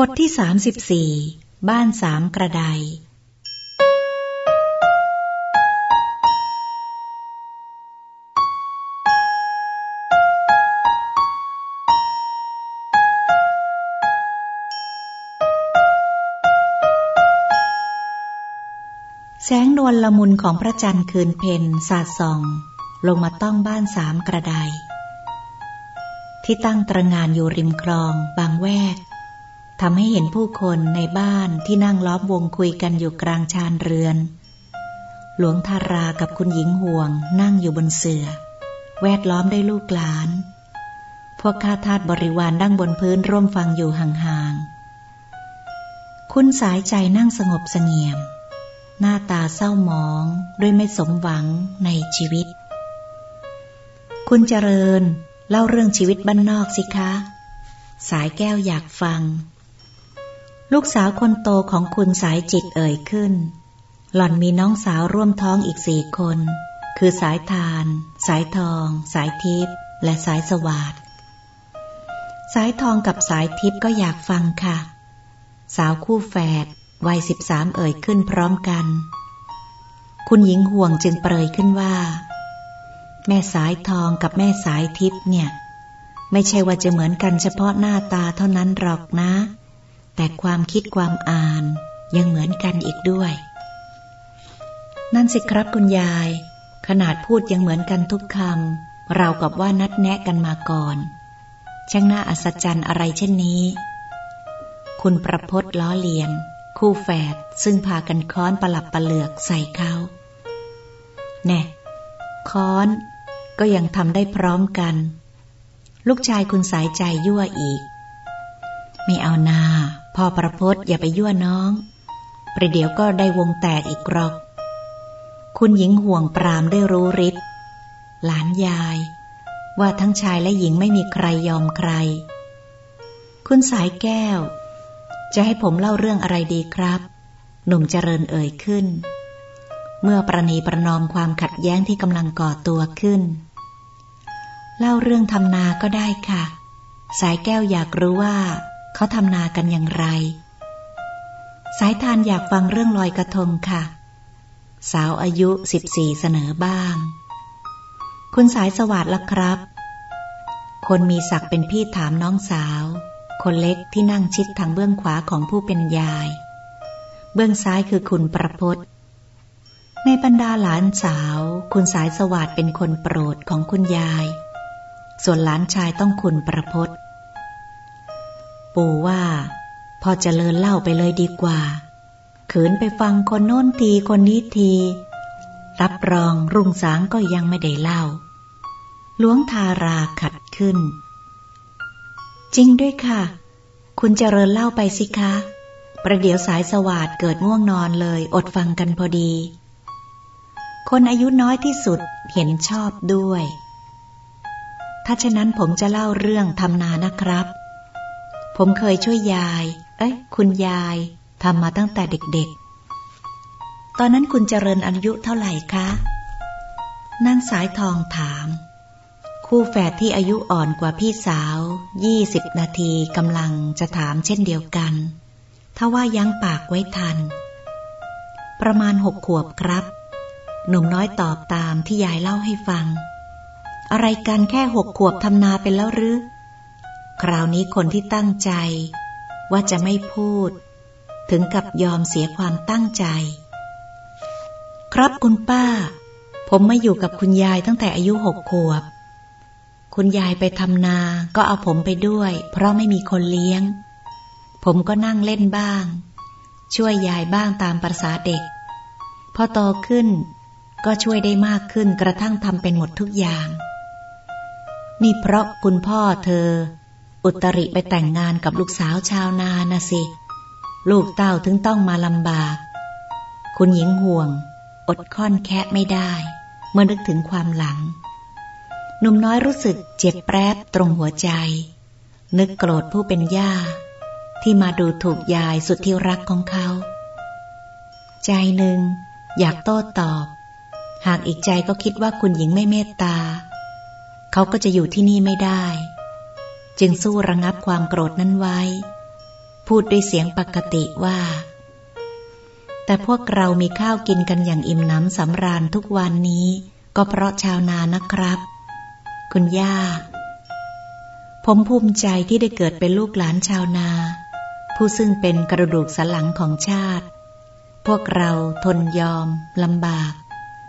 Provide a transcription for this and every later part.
บทที่34บ้านสามกระได แสงนวลละมุนของพระจันทร์คืนเพนสาดส่อง ลงมาต้องบ้านสามกระได ที่ตั้งตระงานอยู่ริมคลองบางแวก ทำให้เห็นผู้คนในบ้านที่นั่งล้อมวงคุยกันอยู่กลางชานเรือน หลวงทารากับคุณหญิงห่วงนั่งอยู่บนเสือ่อ แวดล้อมด้วยลูกหลาน พวกข้าทาสบริวารนั่งบนพื้นร่วมฟังอยู่ห่างๆ คุณสายใจนั่งสงบเสงี่ยม หน้าตาเศร้าหมองด้วยไม่สมหวังในชีวิต คุณเจริญเล่าเรื่องชีวิตบ้านนอกสิคะ สายแก้วอยากฟัง ลูกสาวคนโตของคุณสายจิตเอ่ยขึ้น หล่อนมีน้องสาวร่วมท้องอีกสี่คน คือสายทาน สายทอง สายทิพย์และสายสวาดสายทองกับสายทิพย์ก็อยากฟังค่ะ สาวคู่แฝดวัยสิบสามเอ่ยขึ้นพร้อมกัน คุณหญิงห่วงจึงเปรยขึ้นว่า แม่สายทองกับแม่สายทิพย์เนี่ย ไม่ใช่ว่าจะเหมือนกันเฉพาะหน้าตาเท่านั้นหรอกนะ แต่ความคิดความอ่านยังเหมือนกันอีกด้วย นั่นสิครับคุณยาย ขนาดพูดยังเหมือนกันทุกคำเรากับว่านัดแนะกันมาก่อน ช่างน่าอัศจรรย์อะไรเช่นนี้ คุณประพศล้อเลียน คู่แฝดซึ่งพากันค้อนประหลับประเหลือกใส่เขาแน่ค้อนก็ยังทำได้พร้อมกัน ลูกชายคุณสายใจยั่วอีกไม่เอานา พ่อประพศอย่าไปยั่วน้อง ประเดี๋ยวก็ได้วงแตกอีกรอก คุณหญิงห่วงปรามได้รู้ฤทธิ์หลานยาย ว่าทั้งชายและหญิงไม่มีใครยอมใคร คุณสายแก้ว จะให้ผมเล่าเรื่องอะไรดีครับ หนุ่มเจริญเอ่ยขึ้น เมื่อประนีประนอมความขัดแย้งที่กำลังก่อตัวขึ้น เล่าเรื่องทำนาก็ได้ค่ะ สายแก้วอยากรู้ว่า เขาทำนากันอย่างไร สายทานอยากฟังเรื่องลอยกระทงค่ะ สาวอายุสิบสี่เสนอบ้าง คุณสายสวัสดิ์ละครับ คนมีศักดิ์เป็นพี่ถามน้องสาว คนเล็กที่นั่งชิดทางเบื้องขวาของผู้เป็นยาย เบื้องซ้ายคือคุณประพศในบรรดาหลานสาว คุณสายสวัสดิ์เป็นคนโปรดของคุณยาย ส่วนหลานชายต้องคุณประพศ ปู่ว่า พอเจริญเล่าไปเลยดีกว่า ขืนไปฟังคนโน้นทีคนนี้ที รับรองรุ่งสางก็ยังไม่ได้เล่า หลวงทาราขัดขึ้น จริงด้วยค่ะ คุณเจริญเล่าไปสิคะ ประเดี๋ยวสายสวาดเกิดง่วงนอนเลย อดฟังกันพอดี คนอายุน้อยที่สุดเห็นชอบด้วย ถ้าฉะนั้นผมจะเล่าเรื่องทำนานะครับ ผมเคยช่วยยาย เอ้ย คุณยายทำมาตั้งแต่เด็กๆ ตอนนั้นคุณเจริญอายุเท่าไหร่คะนางสายทองถาม คู่แฝดที่อายุอ่อนกว่าพี่สาวยี่สิบนาทีกำลังจะถามเช่นเดียวกัน ถ้าว่ายั้งปากไว้ทัน ประมาณหกขวบครับ หนุ่มน้อยตอบตามที่ยายเล่าให้ฟัง อะไรกันแค่หกขวบทำนาเป็นแล้วหรือ คราวนี้คนที่ตั้งใจ ว่าจะไม่พูด ถึงกับยอมเสียความตั้งใจ ครับคุณป้า ผมมาอยู่กับคุณยายตั้งแต่อายุหกขวบ คุณยายไปทำนาก็เอาผมไปด้วย เพราะไม่มีคนเลี้ยง ผมก็นั่งเล่นบ้าง ช่วยยายบ้างตามประษาเด็ก พอโตขึ้นก็ช่วยได้มากขึ้นกระทั่งทำเป็นหมดทุกอย่าง นี่เพราะคุณพ่อเธอ อุตริไปแต่งงานกับลูกสาวชาวนานะสิ ลูกเต้าถึงต้องมาลำบาก คุณหญิงห่วง อดค่อนแคะไม่ได้ เมื่อนึกถึงความหลัง หนุ่มน้อยรู้สึกเจ็บแปรบตรงหัวใจ นึกโกรธผู้เป็นย่า ที่มาดูถูกยายสุดที่รักของเขา ใจหนึ่งอยากโต้ตอบ หากอีกใจก็คิดว่าคุณหญิงไม่เมตตา เขาก็จะอยู่ที่นี่ไม่ได้ จึงสู้ระงับความโกรธนั้นไว้ พูดด้วยเสียงปกติว่า แต่พวกเรามีข้าวกินกันอย่างอิ่มน้ำสำราญทุกวันนี้ ก็เพราะชาวนานะครับ คุณย่า ผมภูมิใจที่ได้เกิดเป็นลูกหลานชาวนา ผู้ซึ่งเป็นกระดูกสันหลังของชาติ พวกเราทนยอมลำบาก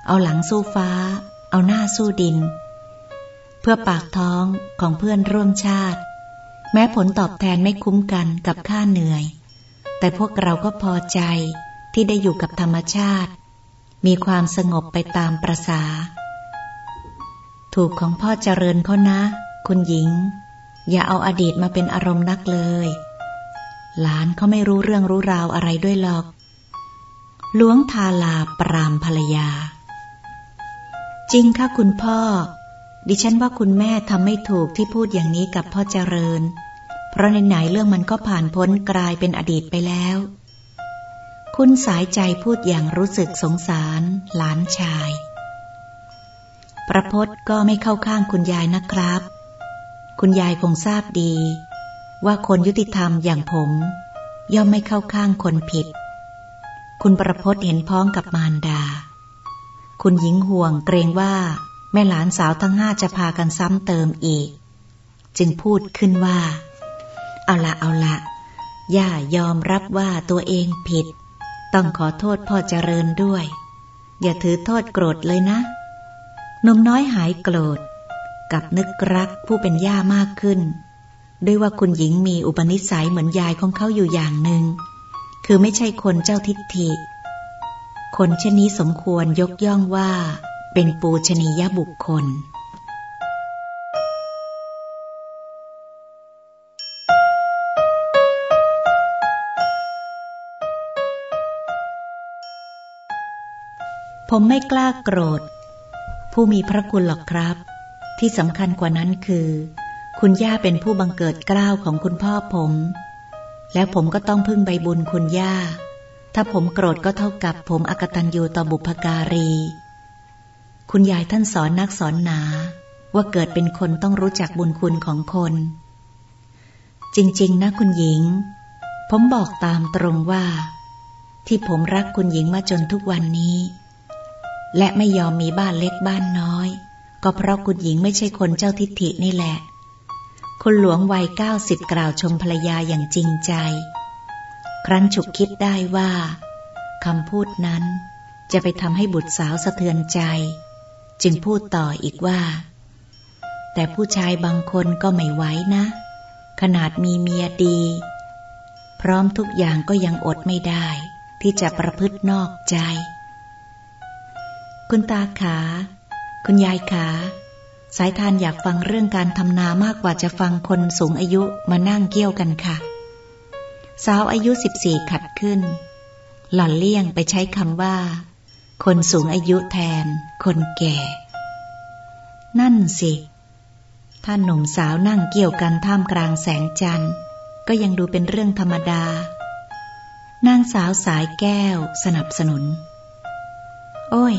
เอาหลังสู้ฟ้า เอาหน้าสู้ดิน พื่อปากท้องของเพื่อนร่วมชาติ แม้ผลตอบแทนไม่คุ้มกันกับค่าเหนื่อย แต่พวกเราก็พอใจที่ได้อยู่กับธรรมชาติ มีความสงบไปตามประษา ถูกของพ่อเจริญเขานะ คุณหญิง อย่าเอาอาดีตมาเป็นอารมณ์นักเลย หลานเขาไม่รู้เรื่องรู้ราวอะไรด้วยหรอกล้วงทาลาปรามภรรยา จริงค่ะคุณพ่อ ดิฉันว่าคุณแม่ทำไม่ถูกที่พูดอย่างนี้กับพ่อเจริญ เพราะในไหนเรื่องมันก็ผ่านพ้นกลายเป็นอดีตไปแล้ว คุณสายใจพูดอย่างรู้สึกสงสาร หลานชาย ประพศก็ไม่เข้าข้างคุณยายนะครับ คุณยายคงทราบดี ว่าคนยุติธรรมอย่างผม ย่อมไม่เข้าข้างคนผิด คุณประพศเห็นพ้องกับมารดา คุณหญิงห่วงเกรงว่า แม่หลานสาวทั้งห้าจะพากันซ้ำเติมอีก จึงพูดขึ้นว่า เอาละเอาละย่ายอมรับว่าตัวเองผิด ต้องขอโทษพ่อเจริญด้วย อย่าถือโทษโกรธเลยนะนมน้อยหายโกรธ กับนึกรักผู้เป็นย่ามากขึ้น ด้วยว่าคุณหญิงมีอุปนิสัยเหมือนยายของเขาอยู่อย่างหนึ่งคือไม่ใช่คนเจ้าทิฏฐิ คนเช่นนี้สมควรยกย่องว่า เป็นปูชนียบุคคล ผมไม่กล้าโกรธ ผู้มีพระคุณหรอกครับ ที่สำคัญกว่านั้นคือ คุณย่าเป็นผู้บังเกิดกล้าวของคุณพ่อผม แล้วผมก็ต้องพึ่งใบบุญคุณย่า ถ้าผมโกรธก็เท่ากับผมอกตันยูต่อบุพการี คุณยายท่านสอนนักสอนหนา ว่าเกิดเป็นคนต้องรู้จักบุญคุณของคน จริง ๆ นะคุณหญิง ผมบอกตามตรงว่า ที่ผมรักคุณหญิงมาจนทุกวันนี้ และไม่ยอมมีบ้านเล็กบ้านน้อย ก็เพราะคุณหญิงไม่ใช่คนเจ้าทิฏฐินี่แหละ คุณหลวงวัยเก้าสิบกล่าวชมภรรยาอย่างจริงใจ ครั้นฉุกคิดได้ว่าคำพูดนั้นจะไปทำให้บุตรสาวสะเทือนใจ จึงพูดต่ออีกว่า แต่ผู้ชายบางคนก็ไม่ไหวนะ ขนาดมีเมียดี พร้อมทุกอย่างก็ยังอดไม่ได้ ที่จะประพฤตินอกใจ คุณตาขา คุณยายขา สายทานอยากฟังเรื่องการทำนามากกว่าจะฟังคนสูงอายุมานั่งเกี่ยวกันค่ะ สาวอายุสิบสี่ขัดขึ้น หล่อนเลี่ยงไปใช้คำว่า คนสูงอายุแทน คนแก่ นั่นสิ ท่านหนุ่มสาวนั่งเกี่ยวกันท่ามกลางแสงจันทร์ ก็ยังดูเป็นเรื่องธรรมดา นางสาวสายแก้วสนับสนุน โอ้ย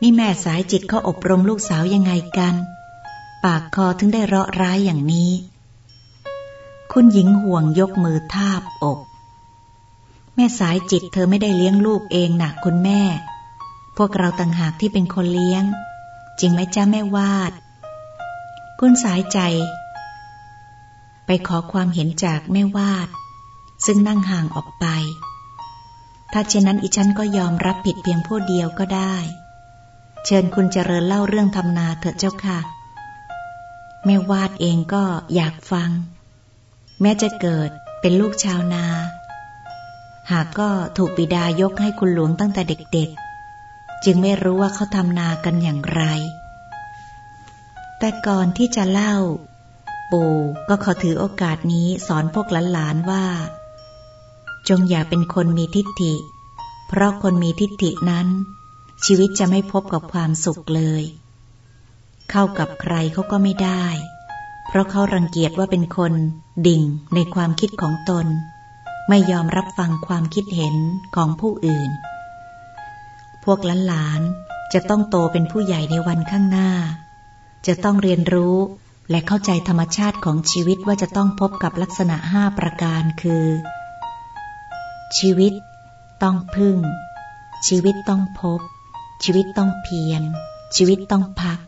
นี่แม่สายจิตเขาอบรมลูกสาวยังไงกัน ปากคอถึงได้เราะร้ายอย่างนี้ คุณหญิงห่วงยกมือทาบอกแม่สายจิตเธอไม่ได้เลี้ยงลูกเองนะคุณแม่ พวกเราต่างหากที่เป็นคนเลี้ยง จริงไหมจ้าแม่วาด คุณสายใจ ไปขอความเห็นจากแม่วาด ซึ่งนั่งห่างออกไป ถ้าเช่นนั้นอีฉันก็ยอมรับผิดเพียงผู้เดียวก็ได้ เชิญคุณเจริญเล่าเรื่องทำนาเถอะเจ้าค่ะ แม่วาดเองก็อยากฟัง แม้จะเกิดเป็นลูกชาวนา หากก็ถูกบิดายกให้คุณหลวงตั้งแต่เด็กๆ จึงไม่รู้ว่าเขาทำนากันอย่างไร แต่ก่อนที่จะเล่า ปู่ก็ขอถือโอกาสนี้สอนพวกหลานๆว่า จงอย่าเป็นคนมีทิฏฐิ เพราะคนมีทิฏฐินั้น ชีวิตจะไม่พบกับความสุขเลย เข้ากับใครเขาก็ไม่ได้ เพราะเขารังเกียจว่าเป็นคนดิ่งในความคิดของตน ไม่ยอมรับฟังความคิดเห็นของผู้อื่น พวกหลานๆจะต้องโตเป็นผู้ใหญ่ในวันข้างหน้า จะต้องเรียนรู้และเข้าใจธรรมชาติของชีวิตว่าจะต้องพบกับลักษณะห้าประการคือ ชีวิตต้องพึ่ง ชีวิตต้องพบ ชีวิตต้องเพียร ชีวิตต้องพัก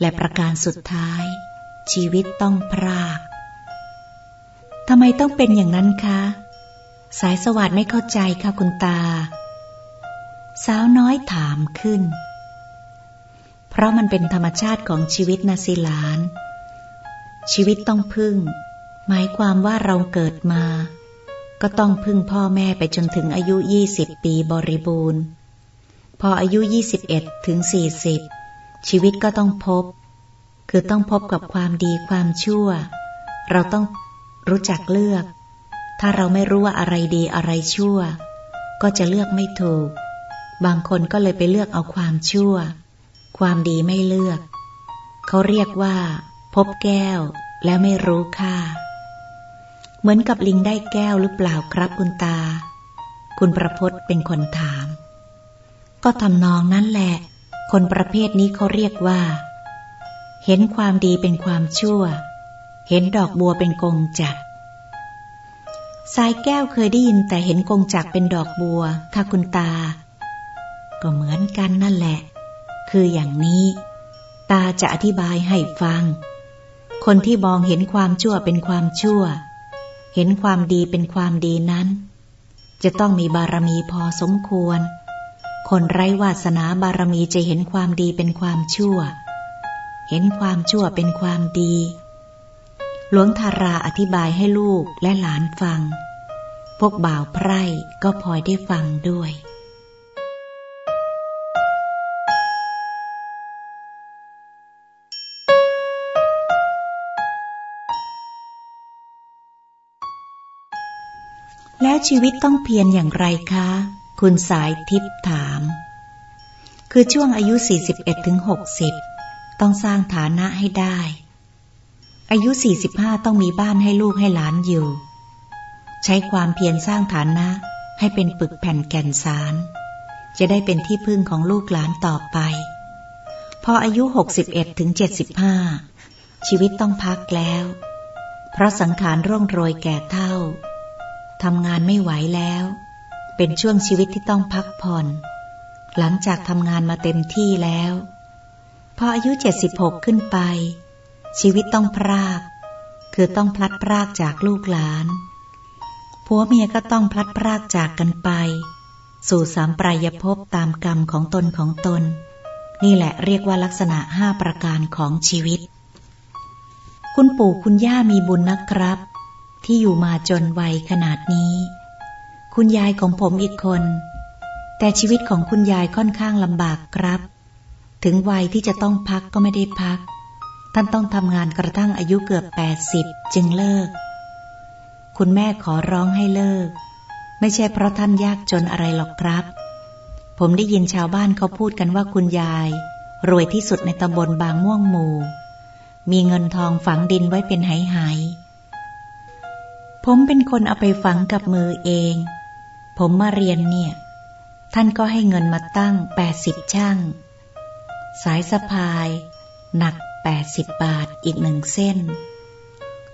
และประการสุดท้าย ชีวิตต้องพรากทำไมต้องเป็นอย่างนั้นคะ สายสวัสดไม่เข้าใจค่ะคุณตา สาวน้อยถามขึ้น เพราะมันเป็นธรรมชาติของชีวิตนาสิลาน ชีวิตต้องพึ่ง หมายความว่าเราเกิดมา ก็ต้องพึ่งพ่อแม่ไปจนถึงอายุยี่สิบปีบริบูรณ์ พออายุยี่สิบเอ็ดถึงสี่สิบชีวิตก็ต้องพบ คือต้องพบกับความดีความชั่ว เราต้องรู้จักเลือก ถ้าเราไม่รู้ว่าอะไรดีอะไรชั่ว ก็จะเลือกไม่ถูก บางคนก็เลยไปเลือกเอาความชั่ว ความดีไม่เลือก เขาเรียกว่า พบแก้วแล้วไม่รู้ค่า เหมือนกับลิงได้แก้วหรือเปล่าครับคุณตา คุณประพศเป็นคนถาม ก็ทำนองนั้นแหละ คนประเภทนี้เขาเรียกว่า เห็นความดีเป็นความชั่ว เห็นดอกบัวเป็นกงจักสายแก้วเคยได้ยินแต่เห็นกงจักเป็นดอกบัวค่ะคุณตา ก็เหมือนกันนั่นแหละ คืออย่างนี้ ตาจะอธิบายให้ฟัง คนที่มองเห็นความชั่วเป็นความชั่ว เห็นความดีเป็นความดีนั้น จะต้องมีบารมีพอสมควร คนไร้วาสนาบารมีจะเห็นความดีเป็นความชั่ว เห็นความชั่วเป็นความดี หลวงทาราอธิบายให้ลูกและหลานฟัง พวกบ่าวไพร่ก็พลอยได้ฟังด้วย แล้วชีวิตต้องเพียรอย่างไรคะ คุณสายทิพถาม คือช่วงอายุ 41ถึง60 ต้องสร้างฐานะให้ได้ อายุ 45 ต้องมีบ้านให้ลูกให้หลานอยู่ ใช้ความเพียรสร้างฐานะให้เป็นปึกแผ่นแก่นสาร จะได้เป็นที่พึ่งของลูกหลานต่อไป พออายุ 61ถึง75 ชีวิตต้องพักแล้ว เพราะสังขารร่วงโรยแก่เท่า ทำงานไม่ไหวแล้ว เป็นช่วงชีวิตที่ต้องพักผ่อน หลังจากทำงานมาเต็มที่แล้ว พออายุ 76 ขึ้นไป ชีวิตต้องพราก คือต้องพลัดพรากจากลูกหลานผัวเมียก็ต้องพลัดพรากจากกันไป สู่สามปรายภพตามกรรมของตนของตน นี่แหละเรียกว่าลักษณะห้าประการของชีวิต คุณปู่คุณย่ามีบุญนะครับ ที่อยู่มาจนวัยขนาดนี้ คุณยายของผมอีกคน แต่ชีวิตของคุณยายค่อนข้างลำบากครับ ถึงวัยที่จะต้องพักก็ไม่ได้พัก ท่านต้องทำงานกระทั่งอายุเกือบแปดสิบจึงเลิก คุณแม่ขอร้องให้เลิก ไม่ใช่เพราะท่านยากจนอะไรหรอกครับ ผมได้ยินชาวบ้านเขาพูดกันว่าคุณยาย รวยที่สุดในตำบลบางม่วงหมู่มีเงินทองฝังดินไว้เป็นไหหาย ผมเป็นคนเอาไปฝังกับมือเอง ผมมาเรียนเนี่ย ท่านก็ให้เงินมาตั้งแปดสิบช่าง สายสะพาย หนัก80บาทอีกหนึ่งเส้น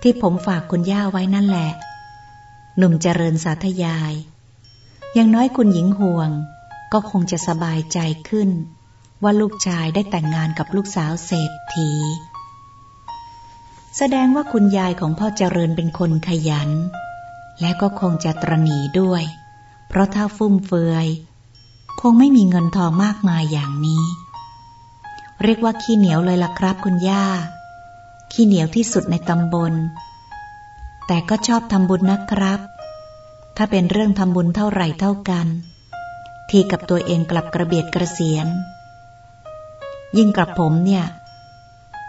ที่ผมฝากคุณย่าไว้นั่นแหละ หนุ่มเจริญสาธยาย ยังน้อยคุณหญิงห่วง ก็คงจะสบายใจขึ้น ว่าลูกชายได้แต่งงานกับลูกสาวเศรษฐี แสดงว่าคุณยายของพ่อเจริญเป็นคนขยัน และก็คงจะตรณีด้วย เพราะถ้าฟุ่มเฟือย คงไม่มีเงินทองมากมายอย่างนี้ เรียกว่าขี้เหนียวเลยล่ะครับคุณย่า ขี้เหนียวที่สุดในตำบล แต่ก็ชอบทำบุญนะครับ ถ้าเป็นเรื่องทำบุญเท่าไหร่เท่ากัน ทีกับตัวเองกลับกระเบียดกระเสียน ยิ่งกับผมเนี่ย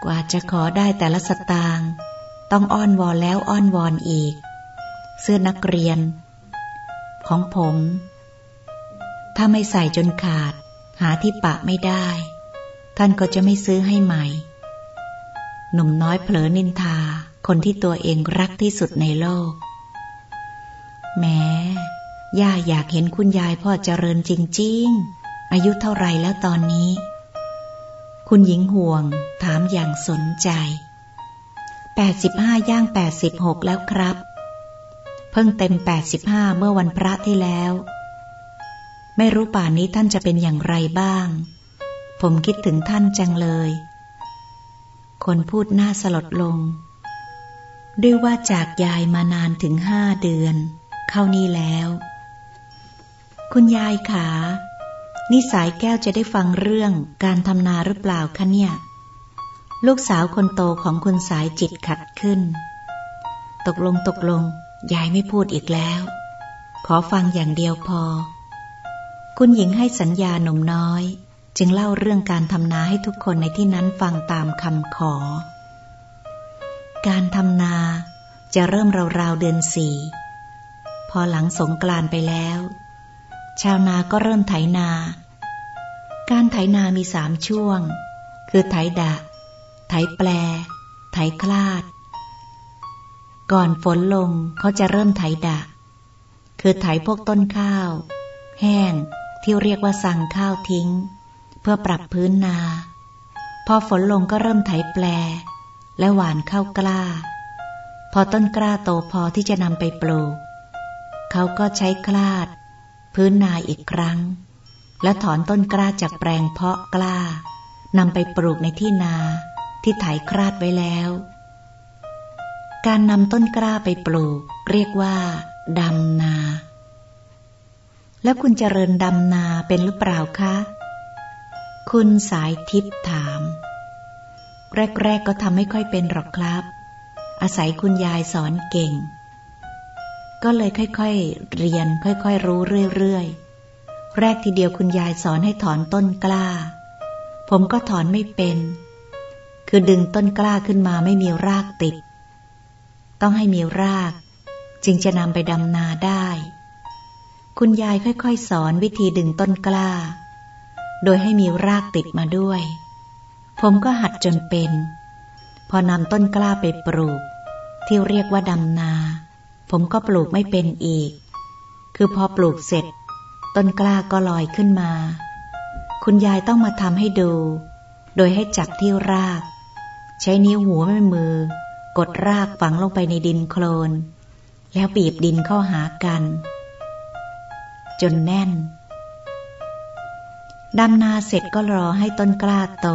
กว่าจะขอได้แต่ละสตางค์ต้องอ้อนวอนแล้วอ้อนวอนอีก เสื้อนักเรียน ของผม ถ้าไม่ใส่จนขาด หาที่ปะไม่ได้ ท่านก็จะไม่ซื้อให้ใหม่ หนุ่มน้อยเผลอนินทา คนที่ตัวเองรักที่สุดในโลก แม้ย่าอยากเห็นคุณยายพ่อเจริญจริง ๆ อายุเท่าไรแล้วตอนนี้ คุณหญิงห่วง ถามอย่างสนใจ 85 ย่าง 86 แล้วครับ เพิ่งเต็มแปดสิบห้าเมื่อวันพระที่แล้ว ไม่รู้ป่านนี้ท่านจะเป็นอย่างไรบ้าง ผมคิดถึงท่านจังเลย คนพูดหน้าสลดลง ด้วยว่าจากยายมานานถึงห้าเดือน เข้านี่แล้ว คุณยายขา นี่สายแก้วจะได้ฟังเรื่องการทำนาหรือเปล่าคะเนี่ย ลูกสาวคนโตของคุณสายจิตขัดขึ้น ตกลงตกลง ยายไม่พูดอีกแล้ว ขอฟังอย่างเดียวพอ คุณหญิงให้สัญญาหนุ่มน้อย จึงเล่าเรื่องการทำนาให้ทุกคนในที่นั้นฟังตามคำขอ การทำนาจะเริ่มราวๆเดือนสี่ พอหลังสงกรานไปแล้ว ชาวนาก็เริ่มไถนา การไถนามีสามช่วง คือไถดะ ไถแปล ไถคลาด ก่อนฝนลงเขาจะเริ่มไถดะ คือไถพวกต้นข้าว แห้งที่เรียกว่าสั่งข้าวทิ้ง เพื่อปรับพื้นนา พอฝนลงก็เริ่มไถแปล และหวานข้าวกล้า พอต้นกล้าโตพอที่จะนำไปปลูก เขาก็ใช้คลาด พื้นนาอีกครั้ง และถอนต้นกล้าจากแปลงเพาะกล้านำไปปลูกในที่นาที่ไถคราดไว้แล้ว การนำต้นกล้าไปปลูก เรียกว่าดำนา แล้วคุณเจริญดำนาเป็นหรือเปล่าคะ คุณสายทิพย์ถาม แรกๆก็ทำไม่ค่อยเป็นหรอกครับ อาศัยคุณยายสอนเก่ง ก็เลยค่อยๆ เรียนค่อยๆ รู้เรื่อยๆ แรกทีเดียวคุณยายสอนให้ถอนต้นกล้า ผมก็ถอนไม่เป็น คือดึงต้นกล้าขึ้นมาไม่มีรากติด ต้องให้มีราก จึงจะนำไปดำนาได้ คุณยายค่อยๆ สอนวิธีดึงต้นกล้า โดยให้มีรากติดมาด้วย ผมก็หัดจนเป็น พอนำต้นกล้าไปปลูก ที่เรียกว่าดำนา ผมก็ปลูกไม่เป็นอีก คือพอปลูกเสร็จ ต้นกล้าก็ลอยขึ้นมา คุณยายต้องมาทำให้ดู โดยให้จับที่ราก ใช้นิ้วหัวแม่มือ กดรากฝังลงไปในดินโคลน แล้วบีบดินเข้าหากัน จนแน่นดำนาเสร็จก็รอให้ต้นกล้าโต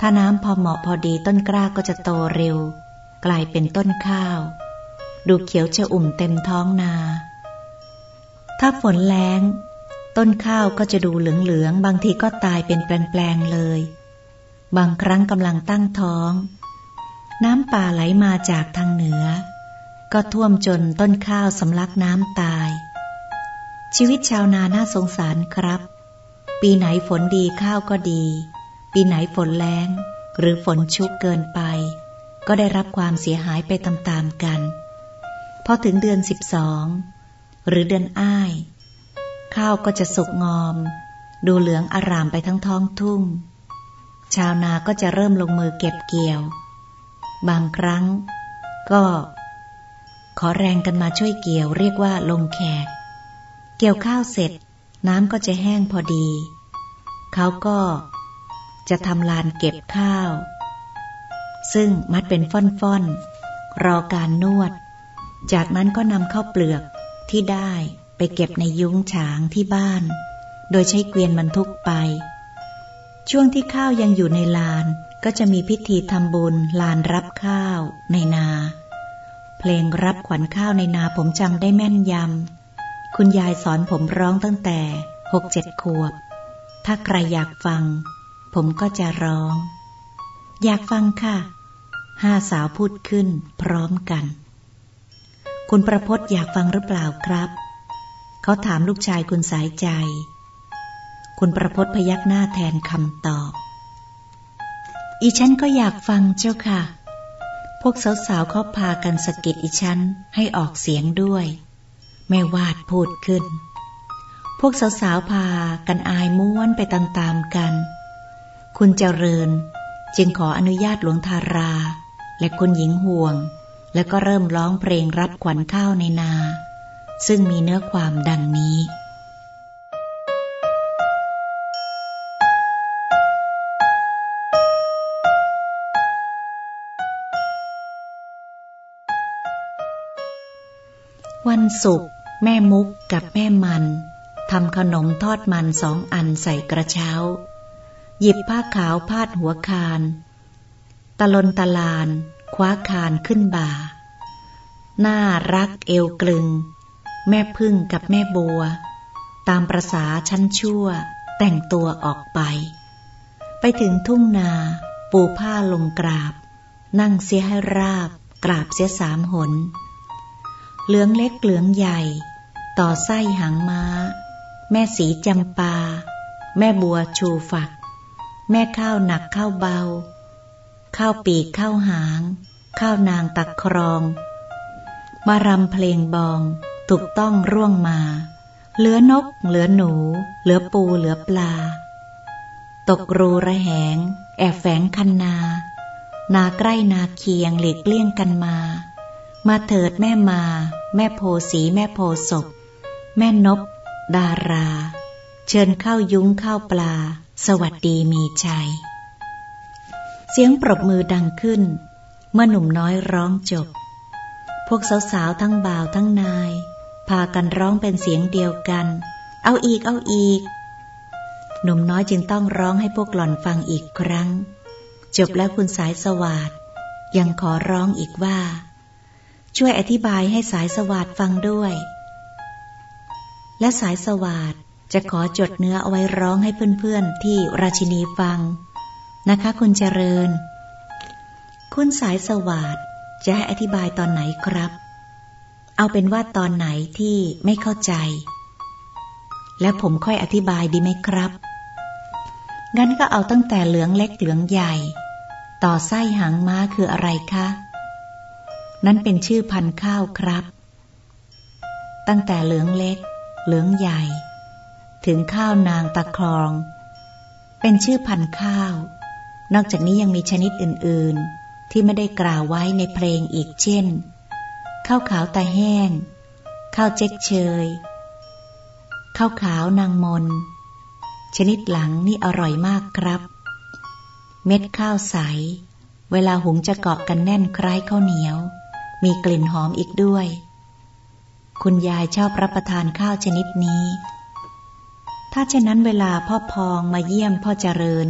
ถ้าน้ำพอเหมาะพอดีต้นกล้าก็จะโตเร็ว กลายเป็นต้นข้าว ดูเขียวชอุ่มเต็มท้องนา ถ้าฝนแรงต้นข้าวก็จะดูเหลืองๆ บางทีก็ตายเป็นแปลงๆเลย บางครั้งกำลังตั้งท้อง น้ำป่าไหลมาจากทางเหนือ ก็ท่วมจนต้นข้าวสำลักน้ำตาย ชีวิตชาวนาน่าสงสารครับ ปีไหนฝนดีข้าวก็ดี ปีไหนฝนแรงหรือฝนชุกเกินไป ก็ได้รับความเสียหายไปตามๆกัน พอถึงเดือนสิบสองหรือเดือนอ้าย ข้าวก็จะสุกงอม ดูเหลืองอารามไปทั้งท้องทุ่ง ชาวนาก็จะเริ่มลงมือเก็บเกี่ยว บางครั้งก็ ขอแรงกันมาช่วยเกี่ยวเรียกว่าลงแขก เกี่ยวข้าวเสร็จ น้ำก็จะแห้งพอดี เขาก็จะทำลานเก็บข้าว ซึ่งมัดเป็นฟ่อนๆ รอการนวด จากนั้นก็นำข้าวเปลือกที่ได้ไปเก็บในยุ้งฉางที่บ้าน โดยใช้เกวียนบรรทุกไป ช่วงที่ข้าวยังอยู่ในลานก็จะมีพิธีทำบุญลานรับข้าวในนา เพลงรับขวัญข้าวในนาผมจำได้แม่นยำ คุณยายสอนผมร้องตั้งแต่หกเจ็ดขวบ ถ้าใครอยากฟัง ผมก็จะร้อง อยากฟังค่ะ ห้าสาวพูดขึ้นพร้อมกัน คุณประพศอยากฟังหรือเปล่าครับ เขาถามลูกชายคุณสายใจ คุณประพศพยักหน้าแทนคำตอบ อีฉันก็อยากฟังเจ้าค่ะ พวกสาวๆเขาพากันสะกิดอีฉันให้ออกเสียงด้วย แม่วาดพูดขึ้น พวกสาวๆพากันอายม้วนไปตามๆกัน คุณเจริญจึงขออนุญาตหลวงทารา และคุณหญิงห่วง แล้วก็เริ่มร้องเพลงรับขวัญข้าวในนา ซึ่งมีเนื้อความดังนี้วันศุกร์แม่มุกกับแม่มันทำขนมทอดมันสองอันใส่กระเช้า หยิบผ้าขาวพาดหัวคาน ตะลนตะลาน คว้าคานขึ้นบ่า น่ารักเอวกลึง แม่พึ่งกับแม่บัว ตามประษาชั้นชั่ว แต่งตัวออกไป ไปถึงทุ่งนา ปูผ้าลงกราบ นั่งเสียให้ราบ กราบเสียสามหน เหลืองเล็กเหลืองใหญ่ ต่อไส้หางม้า แม่สีจำปา แม่บัวชูฝัก แม่ข้าวหนักข้าวเบา ข้าวปีกข้าวหาง ข้าวนางตักครอง มารำเพลงบอง ถูกต้องร่วงมา เหลือนก เหลือหนู เหลือปูเหลือปลา ตกรูระแหง แอบแฝงคันนา นาใกล้นาเคียงหลีกเลี่ยงกันมา มาเถิดแม่มา แม่โพสีแม่โพศพแม่นบ ดารา เชิญเข้ายุ้งเข้าปลา สวัสดีมีชัย เสียงปรบมือดังขึ้น เมื่อหนุ่มน้อยร้องจบ พวกสาวๆทั้งบ่าวทั้งนาย พากันร้องเป็นเสียงเดียวกัน เอาอีกเอาอีก หนุ่มน้อยจึงต้องร้องให้พวกหล่อนฟังอีกครั้ง จบแล้วคุณสายสวาดยังขอร้องอีกว่า ช่วยอธิบายให้สายสวาดฟังด้วย และสายสวาดจะขอจดเนื้อเอาไว้ร้องให้เพื่อนๆที่ราชินีฟัง นะคะคุณเจริญ คุณสายสวาดจะให้อธิบายตอนไหนครับ เอาเป็นว่าตอนไหนที่ไม่เข้าใจ แล้วผมค่อยอธิบายดีไหมครับ งั้นก็เอาตั้งแต่เหลืองเล็กเหลืองใหญ่ ต่อไส้หางม้าคืออะไรคะ นั่นเป็นชื่อพันธุ์ข้าวครับ ตั้งแต่เหลืองเล็ก เหลืองใหญ่ ถึงข้าวนางตะครอง เป็นชื่อพันธุ์ข้าว นอกจากนี้ยังมีชนิดอื่น ๆ ที่ไม่ได้กล่าวไว้ในเพลงอีกเช่น ข้าวขาวตาแห้ง ข้าวเจ๊กเชย ข้าวขาวนางมน ชนิดหลังนี่อร่อยมากครับ เม็ดข้าวใส เวลาหุงจะเกาะกันแน่นคล้ายข้าวเหนียว มีกลิ่นหอมอีกด้วย คุณยายชอบรับประทานข้าวชนิดนี้ ถ้าเช่นนั้นเวลาพ่อพองมาเยี่ยมพ่อเจริญ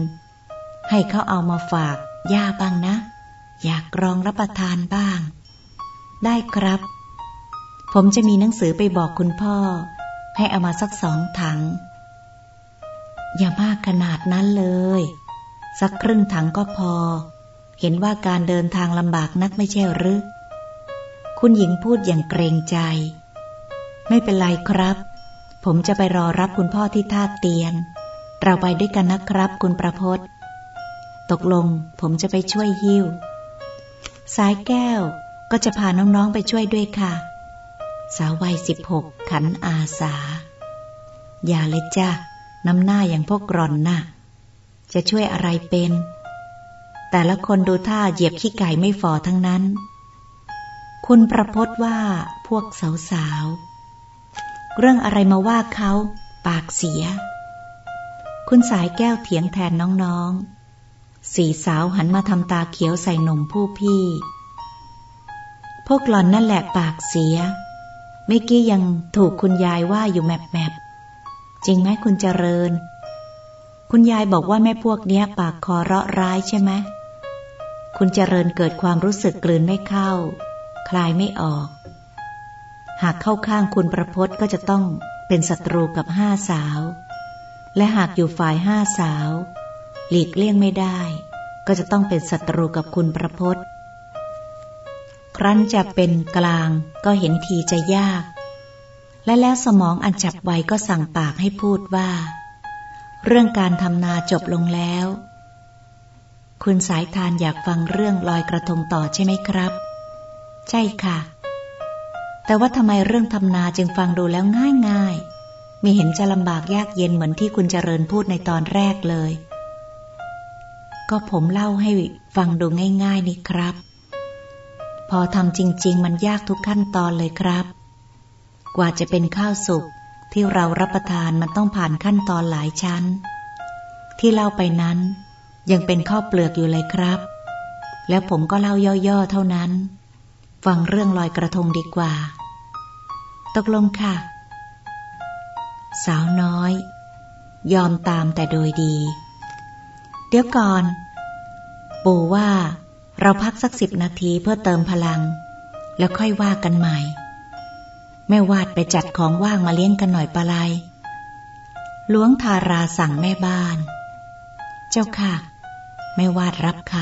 ให้เขาเอามาฝากย่าบ้างนะ อยากลองรับประทานบ้าง ได้ครับ ผมจะมีหนังสือไปบอกคุณพ่อ ให้เอามาสักสองถัง อย่ามากขนาดนั้นเลย สักครึ่งถังก็พอ เห็นว่าการเดินทางลำบากนักไม่ใช่หรือคุณหญิงพูดอย่างเกรงใจ ไม่เป็นไรครับ ผมจะไปรอรับคุณพ่อที่ท่าเตียน เราไปด้วยกันนะครับคุณประพศ ตกลงผมจะไปช่วยหิ้ว สายแก้วก็จะพาน้องๆไปช่วยด้วยค่ะ สาววัยสิบหกขันอาสา อย่าเลยจ้าน้ำหน้าอย่างพวกร่อนน่ะ จะช่วยอะไรเป็น แต่ละคนดูท่าเหยียบขี้ไก่ไม่ฝ่อทั้งนั้น คุณประพศว่าพวกสาวๆ เรื่องอะไรมาว่าเขา ปากเสีย คุณสายแก้วเถียงแทนน้องๆ สี่สาวหันมาทำตาเขียวใส่หนุ่มผู้พี่ พวกหล่อนนั่นแหละปากเสีย เมื่อกี้ยังถูกคุณยายว่าอยู่แมบแมบจริงไหมคุณเจริญ คุณยายบอกว่าแม่พวกเนี้ย ปากคอเราะร้ายใช่ไหมคุณเจริญเกิดความรู้สึกกลืนไม่เข้า คลายไม่ออก หากเข้าข้างคุณประพศก็จะต้องเป็นศัตรูกับห้าสาว และหากอยู่ฝ่ายห้าสาว หลีกเลี่ยงไม่ได้ ก็จะต้องเป็นศัตรูกับคุณประพศครั้นจะเป็นกลางก็เห็นทีจะยาก และแล้วสมองอันจับไวก็สั่งปากให้พูดว่า เรื่องการทำนาจบลงแล้ว คุณสายทานอยากฟังเรื่องลอยกระทงต่อใช่ไหมครับ ใช่ค่ะ แต่ว่าทำไมเรื่องทำนาจึงฟังดูแล้วง่ายง่ายมีเห็นจะลำบากยากเย็นเหมือนที่คุณเจริญพูดในตอนแรกเลย ก็ผมเล่าให้ฟังดูง่ายๆนี่ครับ พอทำจริง ๆ มันยากทุกขั้นตอนเลยครับ กว่าจะเป็นข้าวสุกที่เรารับประทานมันต้องผ่านขั้นตอนหลายชั้น ที่เล่าไปนั้นยังเป็นข้าวเปลือกอยู่เลยครับ แล้วผมก็เล่าย่อๆเท่านั้น ฟังเรื่องลอยกระทงดีกว่า ตกลงค่ะ สาวน้อย ยอมตามแต่โดยดี เดี๋ยวก่อน ปู่ว่าเราพักสักสิบนาทีเพื่อเติมพลัง แล้วค่อยว่ากันใหม่ แม่วาดไปจัดของว่างมาเลี้ยงกันหน่อยปะไลหลวงทาราสั่งแม่บ้าน เจ้าค่ะ แม่วาดรับค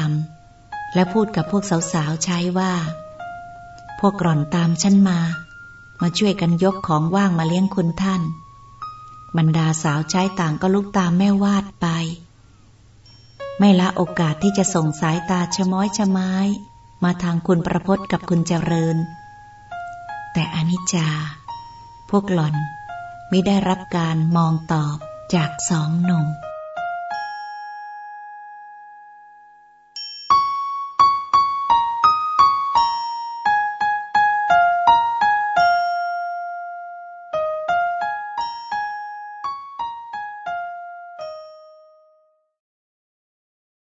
ำและพูดกับพวกสาวๆใช้ว่า พวกกร่อนตามฉันมา มาช่วยกันยกของว่างมาเลี้ยงคุณท่าน บรรดาสาวใช้ต่างก็ลุกตามแม่วาดไป ไม่ละโอกาสที่จะส่งสายตาชะม้อยชะไม้ มาทางคุณประพศกับคุณเจริญ แต่อนิจจา พวกหล่อนไม่ได้รับการมองตอบจากสองหนุ่ม